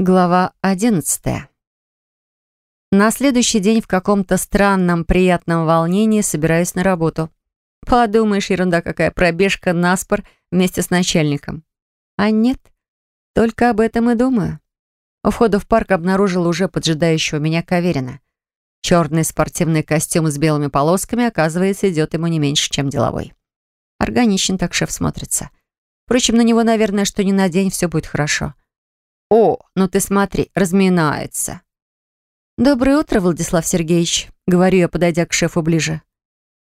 Глава одиннадцатая. На следующий день в каком-то странном приятном волнении собираюсь на работу. Подумаешь, ерунда какая, пробежка на спор вместе с начальником. А нет, только об этом и думаю. У входа в парк обнаружила уже поджидающего меня Каверина. Черный спортивный костюм с белыми полосками, оказывается, идет ему не меньше, чем деловой. Органичен так шеф смотрится. Впрочем, на него, наверное, что ни на день все будет хорошо. «О, ну ты смотри, разминается». «Доброе утро, Владислав Сергеевич», — говорю я, подойдя к шефу ближе.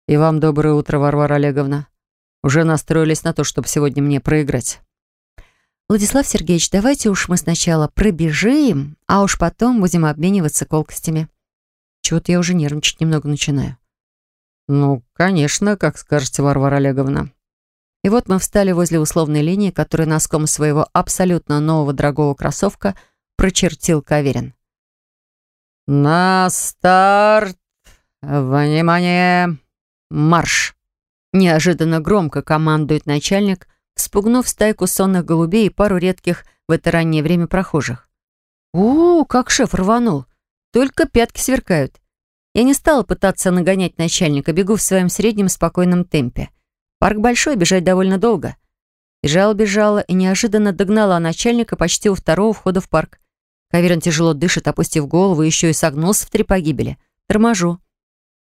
«И вам доброе утро, Варвара Олеговна. Уже настроились на то, чтобы сегодня мне проиграть». «Владислав Сергеевич, давайте уж мы сначала пробежим, а уж потом будем обмениваться колкостями. Чего-то я уже нервничать немного начинаю». «Ну, конечно, как скажете, Варвара Олеговна». И вот мы встали возле условной линии, которую носком своего абсолютно нового дорогого кроссовка прочертил Каверин. «На старт! Внимание! Марш!» Неожиданно громко командует начальник, вспугнув стайку сонных голубей и пару редких в это раннее время прохожих. -у как шеф рванул! Только пятки сверкают. Я не стала пытаться нагонять начальника, бегу в своем среднем спокойном темпе. Парк большой, бежать довольно долго. Бежала, бежала и неожиданно догнала начальника почти у второго входа в парк. Каверин тяжело дышит, опустив голову, еще и согнулся в три погибели. Торможу.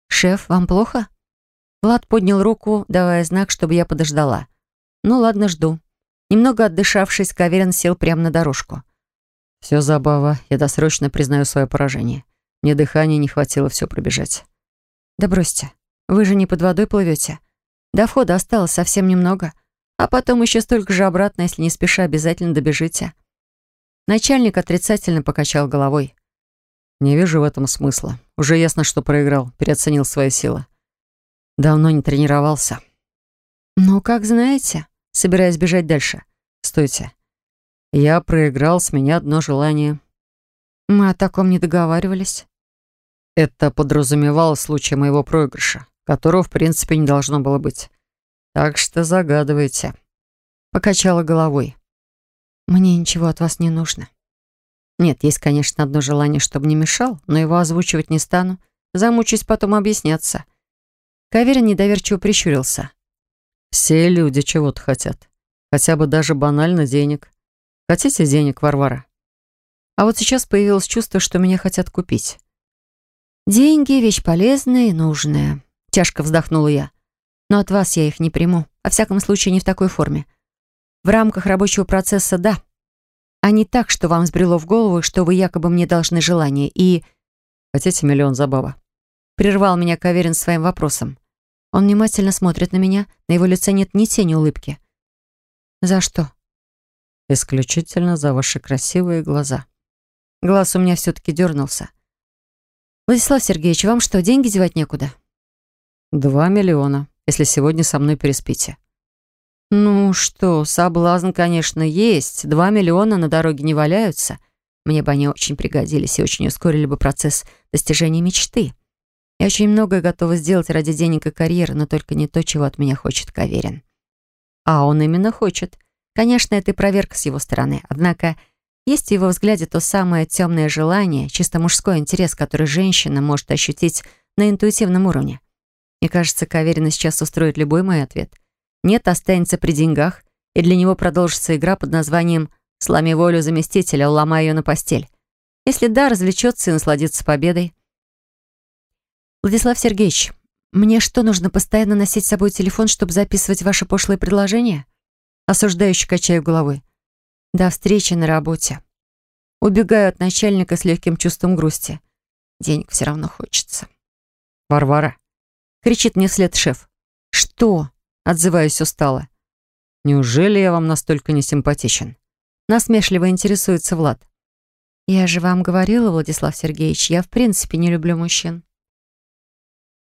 «Шеф, вам плохо?» Влад поднял руку, давая знак, чтобы я подождала. «Ну ладно, жду». Немного отдышавшись, Каверин сел прямо на дорожку. «Все забава. Я досрочно признаю свое поражение. Мне дыхания не хватило все пробежать». «Да бросьте. Вы же не под водой плывете. До входа осталось совсем немного, а потом еще столько же обратно, если не спеша обязательно добежите. Начальник отрицательно покачал головой. «Не вижу в этом смысла. Уже ясно, что проиграл, переоценил свои силы. Давно не тренировался». «Ну, как знаете», собираясь бежать дальше. «Стойте. Я проиграл, с меня одно желание». «Мы о таком не договаривались». Это подразумевало случай моего проигрыша которого, в принципе, не должно было быть. Так что загадывайте. Покачала головой. Мне ничего от вас не нужно. Нет, есть, конечно, одно желание, чтобы не мешал, но его озвучивать не стану. Замучусь потом объясняться. Каверин недоверчиво прищурился. Все люди чего-то хотят. Хотя бы даже банально денег. Хотите денег, Варвара? А вот сейчас появилось чувство, что меня хотят купить. Деньги — вещь полезная и нужная. Тяжко вздохнула я. Но от вас я их не приму. Во всяком случае, не в такой форме. В рамках рабочего процесса — да. А не так, что вам сбрело в голову, что вы якобы мне должны желание и... Хотите миллион забава? Прервал меня Каверин своим вопросом. Он внимательно смотрит на меня, на его лице нет ни тени улыбки. За что? Исключительно за ваши красивые глаза. Глаз у меня все-таки дернулся. Владислав Сергеевич, вам что, деньги девать некуда? «Два миллиона, если сегодня со мной переспите». «Ну что, соблазн, конечно, есть. Два миллиона на дороге не валяются. Мне бы они очень пригодились и очень ускорили бы процесс достижения мечты. Я очень многое готова сделать ради денег и карьеры, но только не то, чего от меня хочет Каверин. А он именно хочет. Конечно, это и проверка с его стороны. Однако есть в его взгляде то самое темное желание, чисто мужской интерес, который женщина может ощутить на интуитивном уровне. Мне кажется, Каверина сейчас устроит любой мой ответ. Нет, останется при деньгах, и для него продолжится игра под названием «Сломи волю заместителя, уломай ее на постель». Если да, развлечется и насладится победой. Владислав Сергеевич, мне что, нужно постоянно носить с собой телефон, чтобы записывать ваши пошлые предложения? Осуждающе качаю головой. До встречи на работе. Убегаю от начальника с легким чувством грусти. Денег все равно хочется. Варвара, кричит мне вслед шеф. «Что?» — отзываюсь устало. «Неужели я вам настолько не симпатичен?» Насмешливо интересуется Влад. «Я же вам говорила, Владислав Сергеевич, я в принципе не люблю мужчин».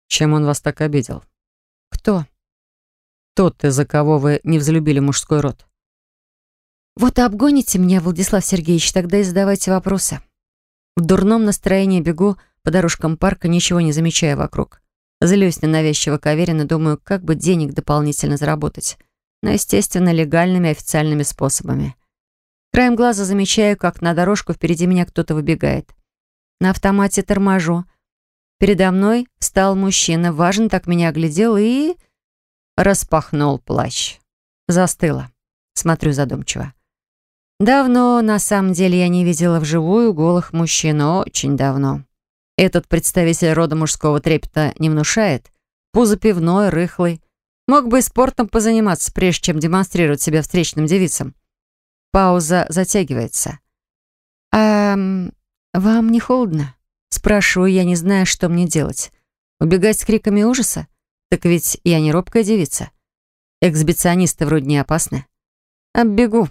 «Чем он вас так обидел?» «Кто?» «Тот, из-за кого вы не взлюбили мужской род». «Вот и обгоните меня, Владислав Сергеевич, тогда и задавайте вопросы». В дурном настроении бегу по дорожкам парка, ничего не замечая вокруг. Злюсь на навязчиво Каверина, думаю, как бы денег дополнительно заработать. Но, естественно, легальными официальными способами. Краем глаза замечаю, как на дорожку впереди меня кто-то выбегает. На автомате торможу. Передо мной встал мужчина, важно так меня оглядел и... Распахнул плащ. Застыла. Смотрю задумчиво. Давно, на самом деле, я не видела вживую голых мужчин, очень давно. Этот представитель рода мужского трепета не внушает. Пузо пивной, рыхлый. Мог бы и спортом позаниматься, прежде чем демонстрировать себя встречным девицам. Пауза затягивается. «А вам не холодно?» Спрашиваю я, не зная, что мне делать. Убегать с криками ужаса? Так ведь я не робкая девица. Эксбиционисты вроде не опасны. Оббегу.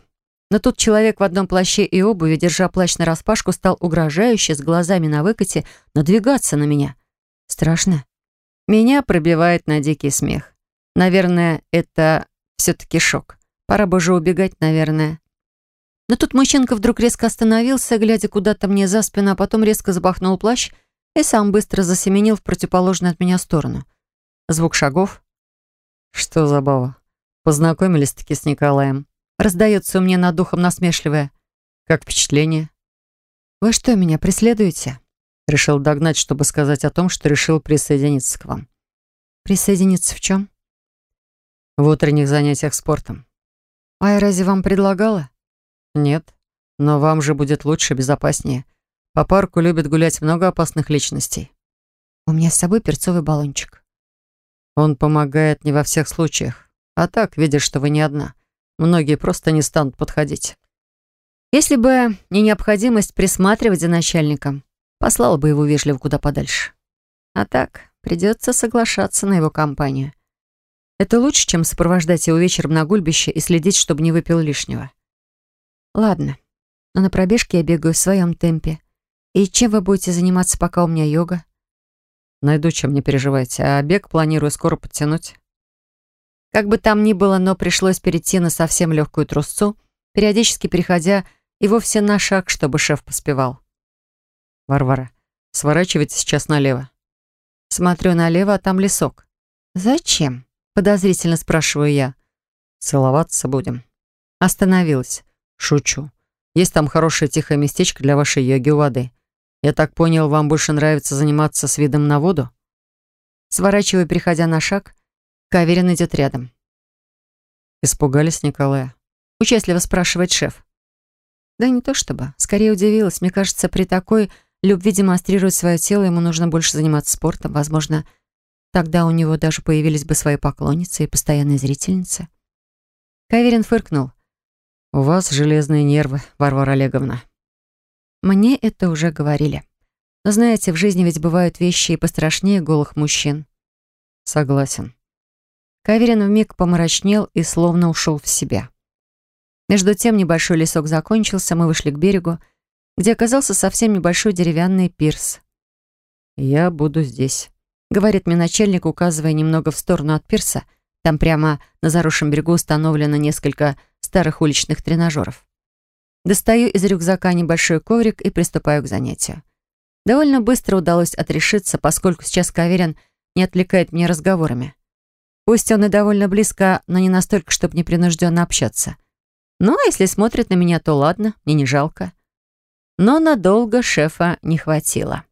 Но тут человек в одном плаще и обуви, держа плащ нараспашку, стал угрожающе, с глазами на выкате, надвигаться на меня. Страшно. Меня пробивает на дикий смех. Наверное, это все-таки шок. Пора бы уже убегать, наверное. Но тут мужчинка вдруг резко остановился, глядя куда-то мне за спину, а потом резко запахнул плащ и сам быстро засеменил в противоположную от меня сторону. Звук шагов. Что забава? Познакомились-таки с Николаем. Раздается у меня над духом насмешливое. Как впечатление? Вы что, меня преследуете? Решил догнать, чтобы сказать о том, что решил присоединиться к вам. Присоединиться в чем? В утренних занятиях спортом. А я разве вам предлагала? Нет, но вам же будет лучше, безопаснее. По парку любят гулять много опасных личностей. У меня с собой перцовый баллончик. Он помогает не во всех случаях. А так, видишь, что вы не одна. Многие просто не станут подходить. Если бы не необходимость присматривать за начальником, послала бы его вежливо куда подальше. А так, придется соглашаться на его компанию. Это лучше, чем сопровождать его вечером на гульбище и следить, чтобы не выпил лишнего. Ладно, но на пробежке я бегаю в своем темпе. И чем вы будете заниматься, пока у меня йога? Найду, чем не переживайте. А бег планирую скоро подтянуть. Как бы там ни было, но пришлось перейти на совсем легкую трусцу, периодически переходя и вовсе на шаг, чтобы шеф поспевал. Варвара, сворачивайте сейчас налево. Смотрю налево, а там лесок. Зачем? Подозрительно спрашиваю я. Целоваться будем. Остановилась. Шучу. Есть там хорошее тихое местечко для вашей йоги у воды. Я так понял, вам больше нравится заниматься с видом на воду? Сворачиваю, переходя на шаг. Каверин идет рядом. Испугались Николая? Участливо спрашивает шеф. Да не то чтобы. Скорее удивилась. Мне кажется, при такой любви демонстрировать свое тело ему нужно больше заниматься спортом. Возможно, тогда у него даже появились бы свои поклонницы и постоянные зрительницы. Каверин фыркнул. «У вас железные нервы, Варвара Олеговна». Мне это уже говорили. Но знаете, в жизни ведь бывают вещи и пострашнее голых мужчин. Согласен. Каверин вмиг помрачнел и словно ушел в себя. Между тем небольшой лесок закончился, мы вышли к берегу, где оказался совсем небольшой деревянный пирс. «Я буду здесь», — говорит мне начальник, указывая немного в сторону от пирса. Там прямо на заросшем берегу установлено несколько старых уличных тренажеров. Достаю из рюкзака небольшой коврик и приступаю к занятию. Довольно быстро удалось отрешиться, поскольку сейчас Каверин не отвлекает меня разговорами. Пусть он и довольно близко, но не настолько, чтобы непринужденно общаться. Ну, а если смотрит на меня, то ладно, мне не жалко. Но надолго шефа не хватило.